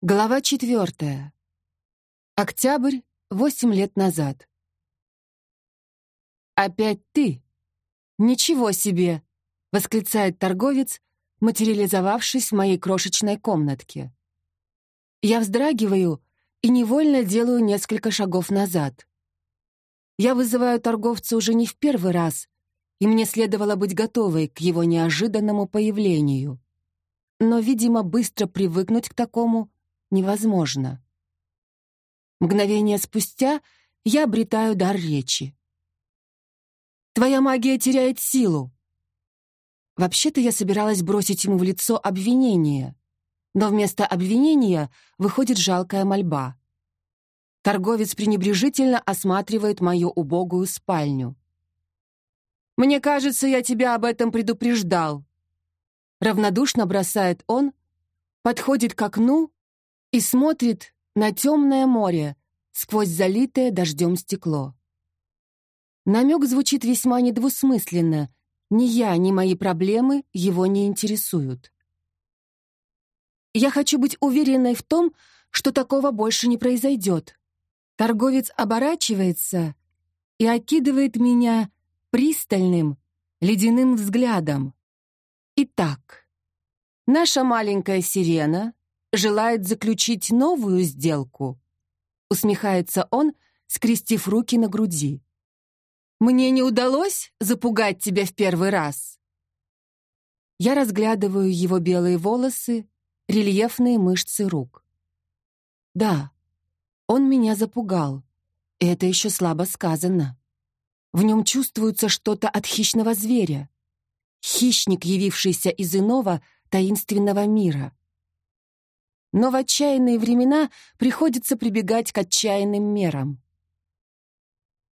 Глава четвертая. Октябрь, восемь лет назад. «Опять ты? Ничего себе!» — восклицает торговец, материализовавшись в моей крошечной комнатке. Я вздрагиваю и невольно делаю несколько шагов назад. Я вызываю торговца уже не в первый раз, и мне следовало быть готовой к его неожиданному появлению. Но, видимо, быстро привыкнуть к такому — невозможно. Мгновение спустя я обретаю дар речи. «Твоя магия теряет силу!» Вообще-то я собиралась бросить ему в лицо обвинение, но вместо обвинения выходит жалкая мольба. Торговец пренебрежительно осматривает мою убогую спальню. «Мне кажется, я тебя об этом предупреждал», равнодушно бросает он, подходит к окну и смотрит на темное море сквозь залитое дождем стекло. Намек звучит весьма недвусмысленно. Ни я, ни мои проблемы его не интересуют. Я хочу быть уверенной в том, что такого больше не произойдет. Торговец оборачивается и окидывает меня пристальным, ледяным взглядом. Итак, наша маленькая сирена желает заключить новую сделку?» Усмехается он, скрестив руки на груди. «Мне не удалось запугать тебя в первый раз?» Я разглядываю его белые волосы, рельефные мышцы рук. «Да, он меня запугал, и это еще слабо сказано. В нем чувствуется что-то от хищного зверя. Хищник, явившийся из иного, таинственного мира. Но в отчаянные времена приходится прибегать к отчаянным мерам.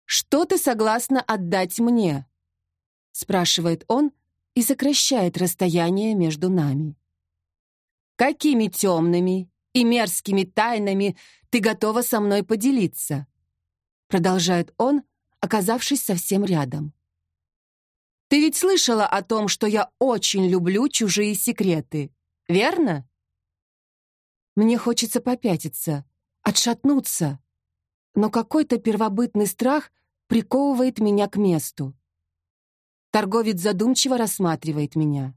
«Что ты согласна отдать мне?» — спрашивает он и сокращает расстояние между нами. «Какими темными и мерзкими тайнами ты готова со мной поделиться?» Продолжает он, оказавшись совсем рядом. «Ты ведь слышала о том, что я очень люблю чужие секреты, верно?» Мне хочется попятиться, отшатнуться, но какой-то первобытный страх приковывает меня к месту. Торговец задумчиво рассматривает меня.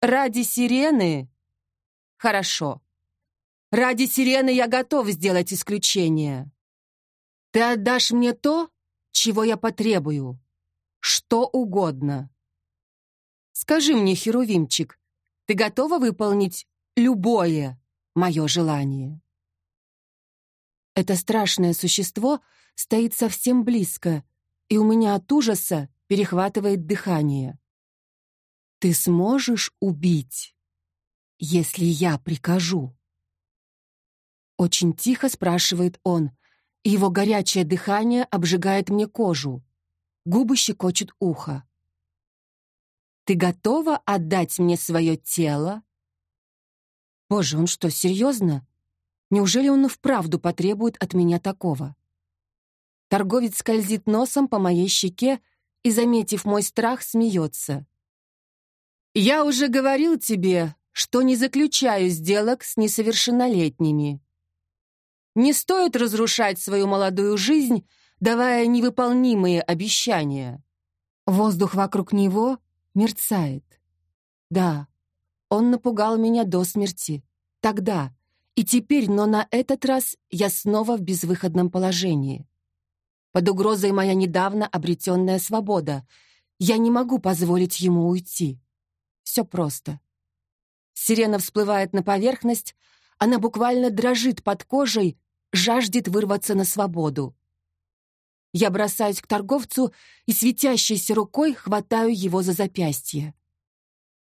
«Ради сирены?» «Хорошо. Ради сирены я готов сделать исключение. Ты отдашь мне то, чего я потребую. Что угодно. Скажи мне, Херувимчик, ты готова выполнить любое мое желание. Это страшное существо стоит совсем близко, и у меня от ужаса перехватывает дыхание. Ты сможешь убить, если я прикажу? Очень тихо спрашивает он, и его горячее дыхание обжигает мне кожу. Губы щекочут ухо. Ты готова отдать мне свое тело Боже, он что, серьезно? Неужели он и вправду потребует от меня такого? Торговец скользит носом по моей щеке и, заметив мой страх, смеется. «Я уже говорил тебе, что не заключаю сделок с несовершеннолетними. Не стоит разрушать свою молодую жизнь, давая невыполнимые обещания». Воздух вокруг него мерцает. Да, он напугал меня до смерти. Тогда. И теперь, но на этот раз я снова в безвыходном положении. Под угрозой моя недавно обретенная свобода. Я не могу позволить ему уйти. Все просто. Сирена всплывает на поверхность, она буквально дрожит под кожей, жаждет вырваться на свободу. Я бросаюсь к торговцу и светящейся рукой хватаю его за запястье.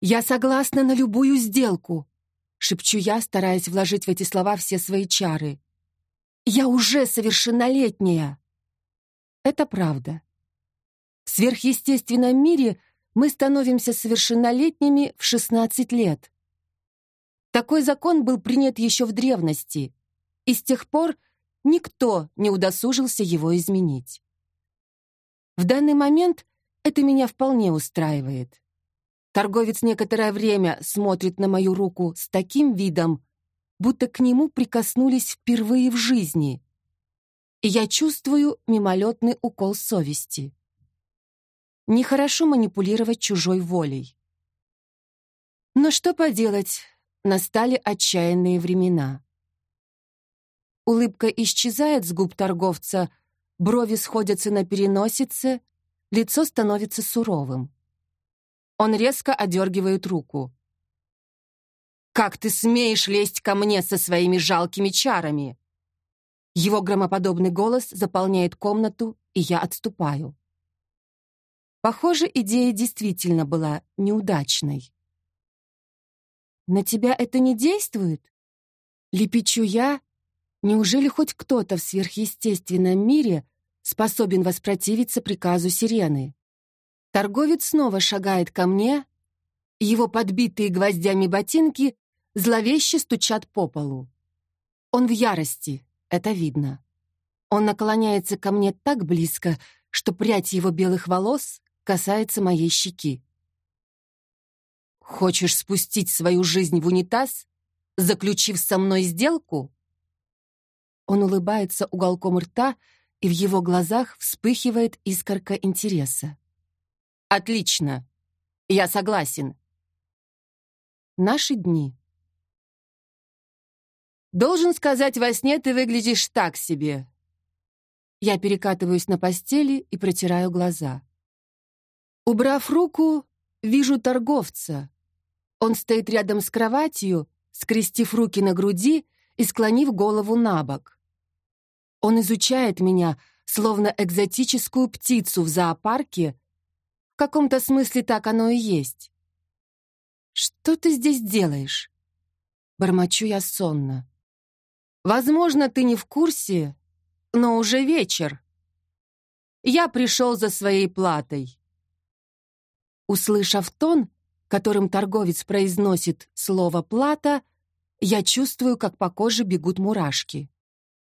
«Я согласна на любую сделку», — шепчу я, стараясь вложить в эти слова все свои чары. «Я уже совершеннолетняя!» Это правда. В сверхъестественном мире мы становимся совершеннолетними в 16 лет. Такой закон был принят еще в древности, и с тех пор никто не удосужился его изменить. В данный момент это меня вполне устраивает. Торговец некоторое время смотрит на мою руку с таким видом, будто к нему прикоснулись впервые в жизни. И я чувствую мимолетный укол совести. Нехорошо манипулировать чужой волей. Но что поделать, настали отчаянные времена. Улыбка исчезает с губ торговца, брови сходятся на переносице, лицо становится суровым. Он резко одергивает руку. «Как ты смеешь лезть ко мне со своими жалкими чарами?» Его громоподобный голос заполняет комнату, и я отступаю. Похоже, идея действительно была неудачной. «На тебя это не действует?» Лепечу я. Неужели хоть кто-то в сверхъестественном мире способен воспротивиться приказу сирены? Торговец снова шагает ко мне. Его подбитые гвоздями ботинки зловеще стучат по полу. Он в ярости, это видно. Он наклоняется ко мне так близко, что прядь его белых волос касается моей щеки. «Хочешь спустить свою жизнь в унитаз, заключив со мной сделку?» Он улыбается уголком рта, и в его глазах вспыхивает искорка интереса. «Отлично. Я согласен». Наши дни. «Должен сказать, во сне ты выглядишь так себе». Я перекатываюсь на постели и протираю глаза. Убрав руку, вижу торговца. Он стоит рядом с кроватью, скрестив руки на груди и склонив голову на бок. Он изучает меня, словно экзотическую птицу в зоопарке. Каком-то смысле так оно и есть. «Что ты здесь делаешь?» Бормочу я сонно. «Возможно, ты не в курсе, но уже вечер. Я пришел за своей платой. Услышав тон, которым торговец произносит слово «плата», я чувствую, как по коже бегут мурашки.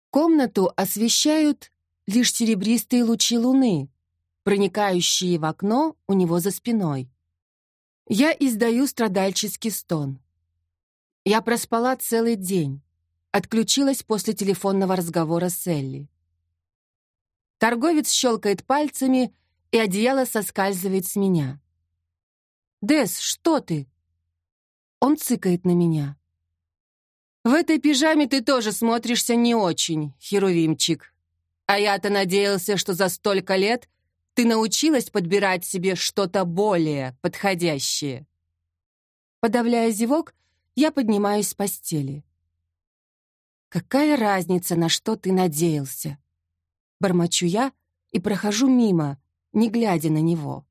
Комнату освещают лишь серебристые лучи луны, проникающие в окно у него за спиной. Я издаю страдальческий стон. Я проспала целый день, отключилась после телефонного разговора с Элли. Торговец щелкает пальцами, и одеяло соскальзывает с меня. «Дес, что ты?» Он цыкает на меня. «В этой пижаме ты тоже смотришься не очень, Херувимчик. А я-то надеялся, что за столько лет ты научилась подбирать себе что-то более подходящее». Подавляя зевок, я поднимаюсь с постели. «Какая разница, на что ты надеялся?» Бормочу я и прохожу мимо, не глядя на него.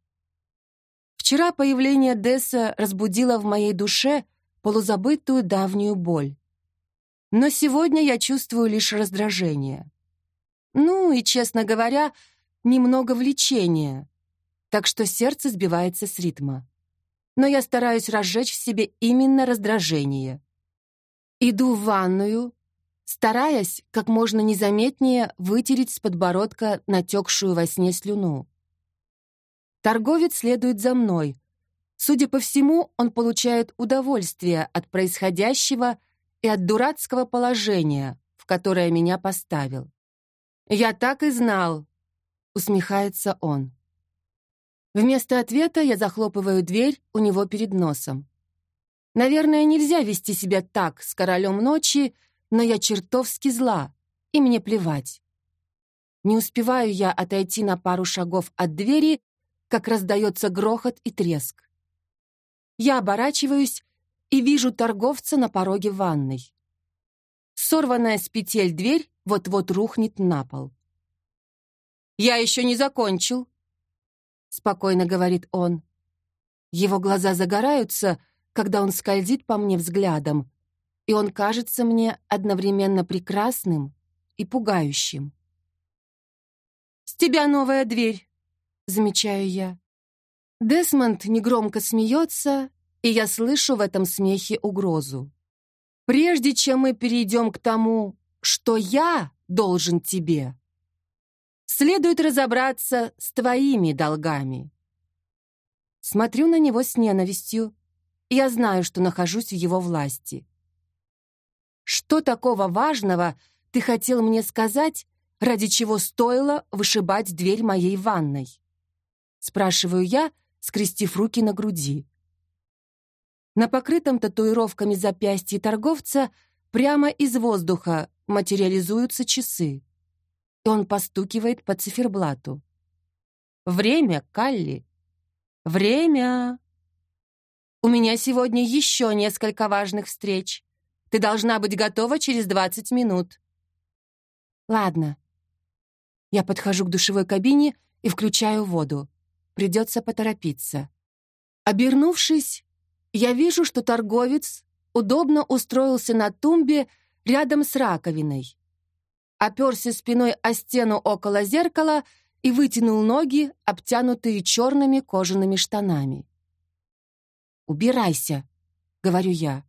Вчера появление Десса разбудило в моей душе полузабытую давнюю боль. Но сегодня я чувствую лишь раздражение. Ну и, честно говоря, немного влечения, так что сердце сбивается с ритма. Но я стараюсь разжечь в себе именно раздражение. Иду в ванную, стараясь как можно незаметнее вытереть с подбородка натекшую во сне слюну. Торговец следует за мной. Судя по всему, он получает удовольствие от происходящего и от дурацкого положения, в которое меня поставил. «Я так и знал», — усмехается он. Вместо ответа я захлопываю дверь у него перед носом. Наверное, нельзя вести себя так с королем ночи, но я чертовски зла, и мне плевать. Не успеваю я отойти на пару шагов от двери, как раздается грохот и треск. Я оборачиваюсь и вижу торговца на пороге ванной. Сорванная с петель дверь вот-вот рухнет на пол. «Я еще не закончил», — спокойно говорит он. Его глаза загораются, когда он скользит по мне взглядом, и он кажется мне одновременно прекрасным и пугающим. «С тебя новая дверь», замечаю я. Десмонд негромко смеется, и я слышу в этом смехе угрозу. Прежде чем мы перейдем к тому, что я должен тебе, следует разобраться с твоими долгами. Смотрю на него с ненавистью, я знаю, что нахожусь в его власти. Что такого важного ты хотел мне сказать, ради чего стоило вышибать дверь моей ванной? Спрашиваю я, скрестив руки на груди. На покрытом татуировками запястье торговца прямо из воздуха материализуются часы. И он постукивает по циферблату. «Время, Калли! Время!» «У меня сегодня еще несколько важных встреч. Ты должна быть готова через 20 минут». «Ладно». Я подхожу к душевой кабине и включаю воду. Придется поторопиться. Обернувшись, я вижу, что торговец удобно устроился на тумбе рядом с раковиной. Оперся спиной о стену около зеркала и вытянул ноги, обтянутые черными кожаными штанами. «Убирайся», — говорю я.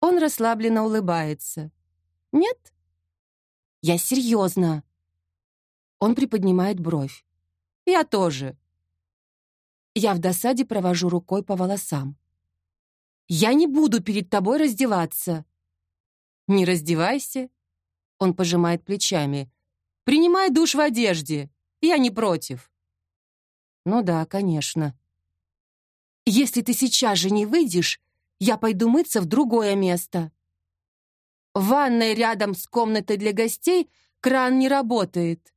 Он расслабленно улыбается. «Нет?» «Я серьезно». Он приподнимает бровь. «Я тоже». Я в досаде провожу рукой по волосам. «Я не буду перед тобой раздеваться». «Не раздевайся», — он пожимает плечами. «Принимай душ в одежде. Я не против». «Ну да, конечно». «Если ты сейчас же не выйдешь, я пойду мыться в другое место». В ванной рядом с комнатой для гостей кран не работает.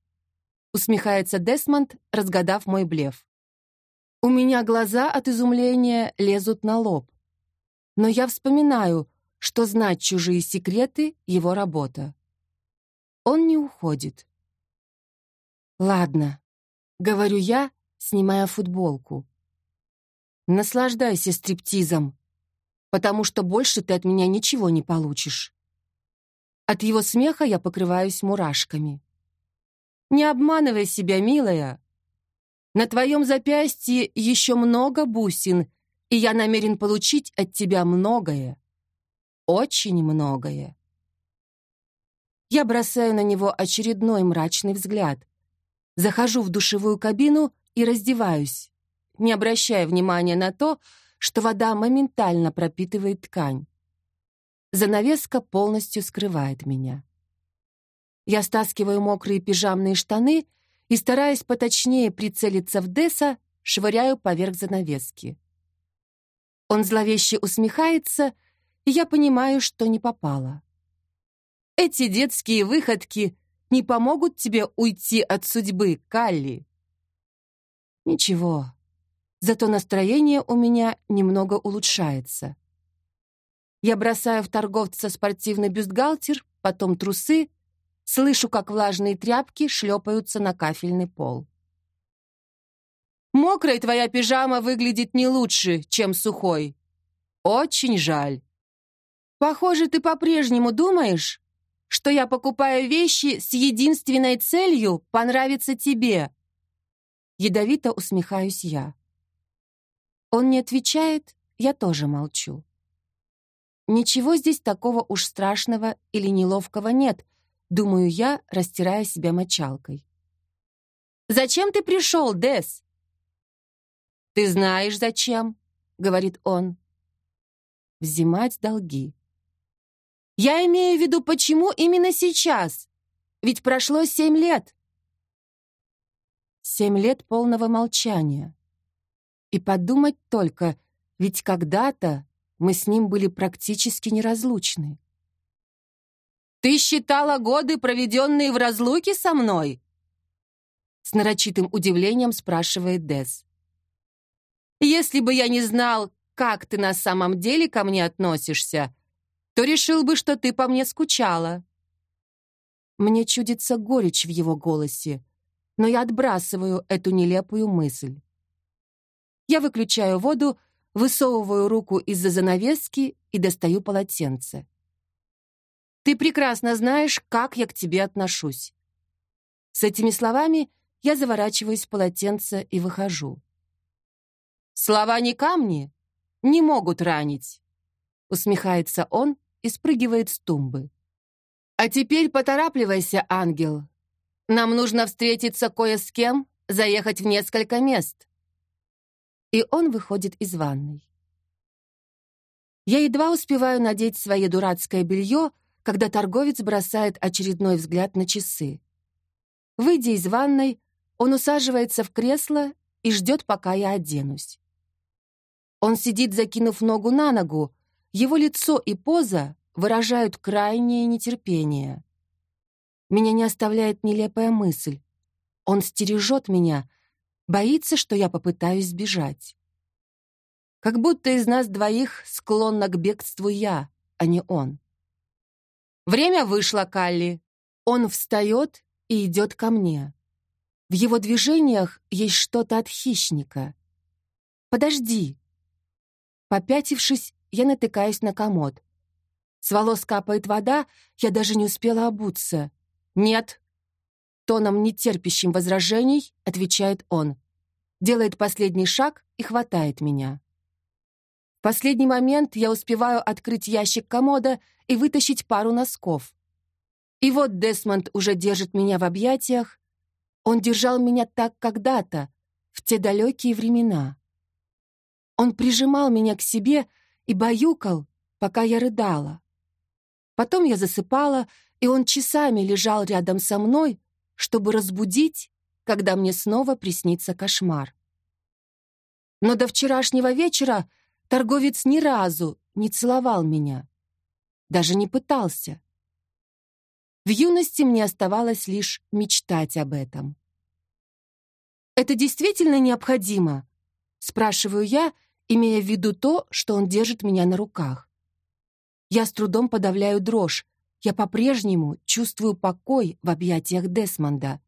Усмехается Десмонд, разгадав мой блеф. У меня глаза от изумления лезут на лоб. Но я вспоминаю, что знать чужие секреты — его работа. Он не уходит. «Ладно», — говорю я, снимая футболку. «Наслаждайся стриптизом, потому что больше ты от меня ничего не получишь». От его смеха я покрываюсь мурашками. «Не обманывай себя, милая. На твоем запястье еще много бусин, и я намерен получить от тебя многое. Очень многое. Я бросаю на него очередной мрачный взгляд. Захожу в душевую кабину и раздеваюсь, не обращая внимания на то, что вода моментально пропитывает ткань. Занавеска полностью скрывает меня. Я стаскиваю мокрые пижамные штаны и, стараясь поточнее прицелиться в Десса, швыряю поверх занавески. Он зловеще усмехается, и я понимаю, что не попало. Эти детские выходки не помогут тебе уйти от судьбы, Калли. Ничего, зато настроение у меня немного улучшается. Я бросаю в торговца спортивный бюстгальтер, потом трусы, слышу, как влажные тряпки шлепаются на кафельный пол. Мокрай твоя пижама выглядит не лучше, чем сухой. Очень жаль. Похоже, ты по-прежнему думаешь, что я покупаю вещи с единственной целью понравиться тебе. Ядовито усмехаюсь я. Он не отвечает, я тоже молчу. Ничего здесь такого уж страшного или неловкого нет, думаю я, растирая себя мочалкой. «Зачем ты пришел, Дес?» «Ты знаешь, зачем?» — говорит он. «Взимать долги». «Я имею в виду, почему именно сейчас? Ведь прошло семь лет». Семь лет полного молчания. И подумать только, ведь когда-то мы с ним были практически неразлучны. «Ты считала годы, проведенные в разлуке со мной?» С нарочитым удивлением спрашивает Дес. Если бы я не знал, как ты на самом деле ко мне относишься, то решил бы, что ты по мне скучала». Мне чудится горечь в его голосе, но я отбрасываю эту нелепую мысль. Я выключаю воду, высовываю руку из-за занавески и достаю полотенце. «Ты прекрасно знаешь, как я к тебе отношусь». С этими словами я заворачиваюсь в полотенце и выхожу. Слова не камни, не могут ранить. Усмехается он и спрыгивает с тумбы. А теперь поторапливайся, ангел. Нам нужно встретиться кое с кем, заехать в несколько мест. И он выходит из ванной. Я едва успеваю надеть свое дурацкое белье, когда торговец бросает очередной взгляд на часы. Выйдя из ванной, он усаживается в кресло и ждет, пока я оденусь. Он сидит, закинув ногу на ногу, его лицо и поза выражают крайнее нетерпение. Меня не оставляет нелепая мысль. Он стережет меня, боится, что я попытаюсь сбежать. Как будто из нас двоих склонна к бегству я, а не он. Время вышло, Калли. Он встает и идет ко мне. В его движениях есть что-то от хищника. «Подожди!» Попятившись, я натыкаюсь на комод. С волос капает вода, я даже не успела обуться. «Нет!» Тоном, нетерпящим возражений, отвечает он. Делает последний шаг и хватает меня. В последний момент я успеваю открыть ящик комода и вытащить пару носков. И вот Десмонд уже держит меня в объятиях. Он держал меня так когда-то, в те далекие времена. Он прижимал меня к себе и баюкал, пока я рыдала. Потом я засыпала, и он часами лежал рядом со мной, чтобы разбудить, когда мне снова приснится кошмар. Но до вчерашнего вечера торговец ни разу не целовал меня. Даже не пытался. В юности мне оставалось лишь мечтать об этом. «Это действительно необходимо?» — спрашиваю я, имея в виду то, что он держит меня на руках. Я с трудом подавляю дрожь. Я по-прежнему чувствую покой в объятиях Десмонда.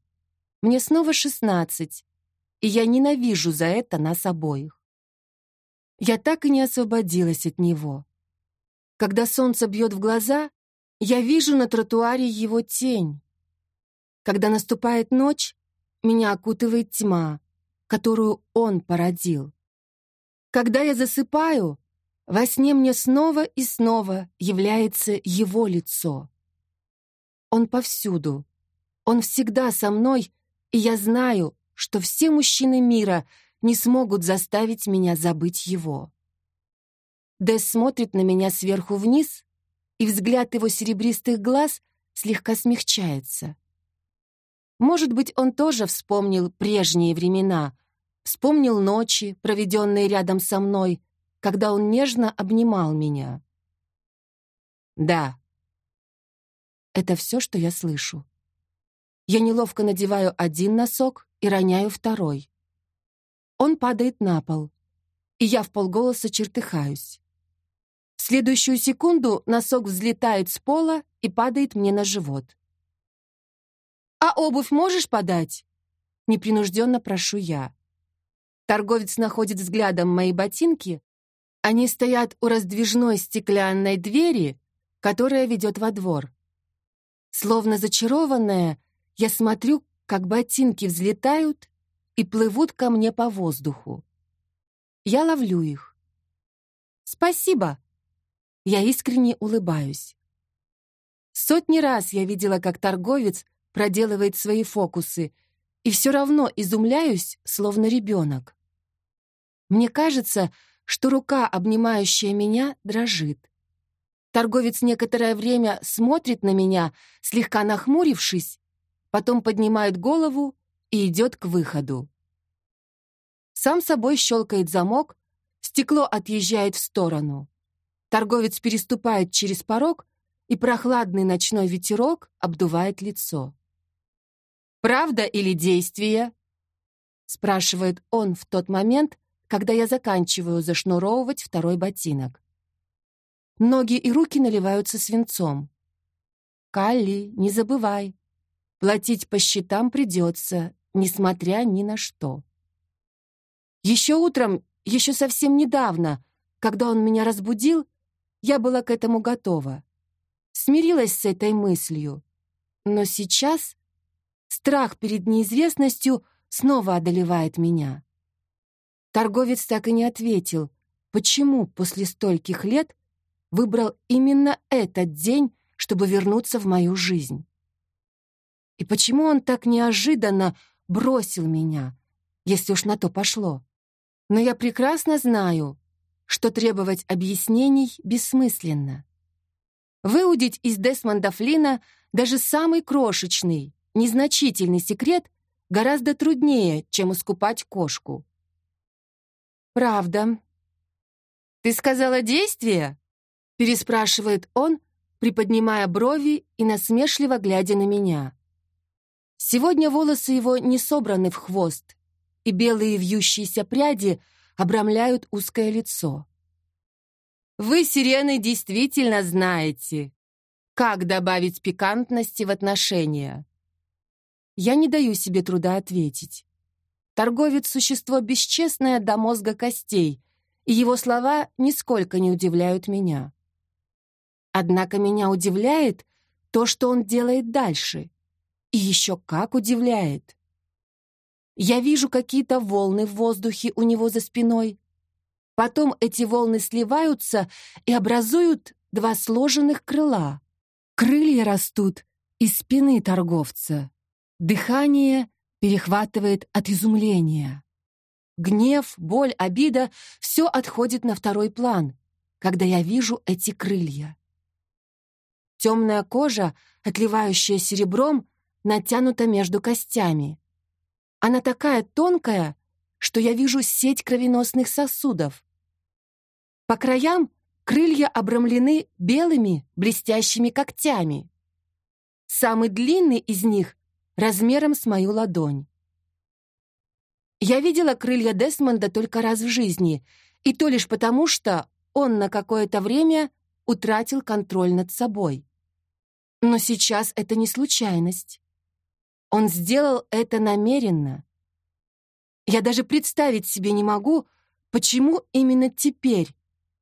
Мне снова шестнадцать, и я ненавижу за это нас обоих. Я так и не освободилась от него. Когда солнце бьет в глаза, я вижу на тротуаре его тень. Когда наступает ночь, меня окутывает тьма, которую он породил. Когда я засыпаю, во сне мне снова и снова является его лицо. Он повсюду. Он всегда со мной, и я знаю, что все мужчины мира не смогут заставить меня забыть его. Дэс смотрит на меня сверху вниз, и взгляд его серебристых глаз слегка смягчается. Может быть, он тоже вспомнил прежние времена, вспомнил ночи, проведенные рядом со мной, когда он нежно обнимал меня. «Да». Это все, что я слышу. Я неловко надеваю один носок и роняю второй. Он падает на пол, и я в полголоса чертыхаюсь. В следующую секунду носок взлетает с пола и падает мне на живот. «А обувь можешь подать?» Непринужденно прошу я. Торговец находит взглядом мои ботинки они стоят у раздвижной стеклянной двери, которая ведет во двор. Словно зачарованная, я смотрю, как ботинки взлетают и плывут ко мне по воздуху. Я ловлю их. «Спасибо!» Я искренне улыбаюсь. Сотни раз я видела, как торговец проделывает свои фокусы, и все равно изумляюсь, словно ребенок. Мне кажется, что рука, обнимающая меня, дрожит. Торговец некоторое время смотрит на меня, слегка нахмурившись, потом поднимает голову и идет к выходу. Сам собой щелкает замок, стекло отъезжает в сторону. Торговец переступает через порог, и прохладный ночной ветерок обдувает лицо. «Правда или действие?» — спрашивает он в тот момент, когда я заканчиваю зашнуровывать второй ботинок. Ноги и руки наливаются свинцом. «Калли, не забывай. Платить по счетам придется, несмотря ни на что». Еще утром, еще совсем недавно, когда он меня разбудил, я была к этому готова. Смирилась с этой мыслью. Но сейчас страх перед неизвестностью снова одолевает меня. Торговец так и не ответил, почему после стольких лет выбрал именно этот день, чтобы вернуться в мою жизнь. И почему он так неожиданно бросил меня, если уж на то пошло. Но я прекрасно знаю, что требовать объяснений бессмысленно. Выудить из Десмонда Флина даже самый крошечный, незначительный секрет гораздо труднее, чем искупать кошку. «Правда». «Ты сказала действие?» — переспрашивает он, приподнимая брови и насмешливо глядя на меня. Сегодня волосы его не собраны в хвост, и белые вьющиеся пряди обрамляют узкое лицо. Вы, сирены, действительно знаете, как добавить пикантности в отношения. Я не даю себе труда ответить. Торговец — существо бесчестное до мозга костей, и его слова нисколько не удивляют меня. Однако меня удивляет то, что он делает дальше. И еще как удивляет. Я вижу какие-то волны в воздухе у него за спиной. Потом эти волны сливаются и образуют два сложенных крыла. Крылья растут из спины торговца. Дыхание перехватывает от изумления. Гнев, боль, обида — все отходит на второй план, когда я вижу эти крылья. Темная кожа, отливающая серебром, натянута между костями. Она такая тонкая, что я вижу сеть кровеносных сосудов. По краям крылья обрамлены белыми блестящими когтями. Самый длинный из них размером с мою ладонь. Я видела крылья Десмонда только раз в жизни, и то лишь потому, что он на какое-то время утратил контроль над собой. Но сейчас это не случайность. Он сделал это намеренно. Я даже представить себе не могу, почему именно теперь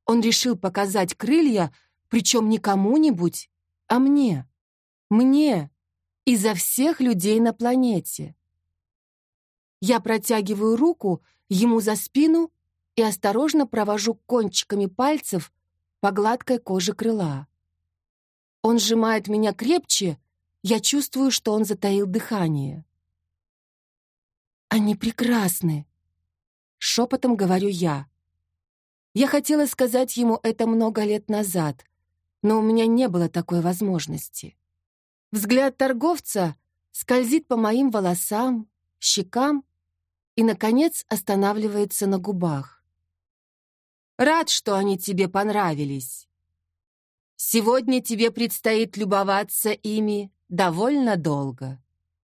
он решил показать крылья, причем не кому-нибудь, а мне. Мне, изо всех людей на планете. Я протягиваю руку ему за спину и осторожно провожу кончиками пальцев по гладкой коже крыла. Он сжимает меня крепче, я чувствую, что он затаил дыхание. «Они прекрасны!» — шепотом говорю я. Я хотела сказать ему это много лет назад, но у меня не было такой возможности. Взгляд торговца скользит по моим волосам, щекам и, наконец, останавливается на губах. «Рад, что они тебе понравились. Сегодня тебе предстоит любоваться ими довольно долго.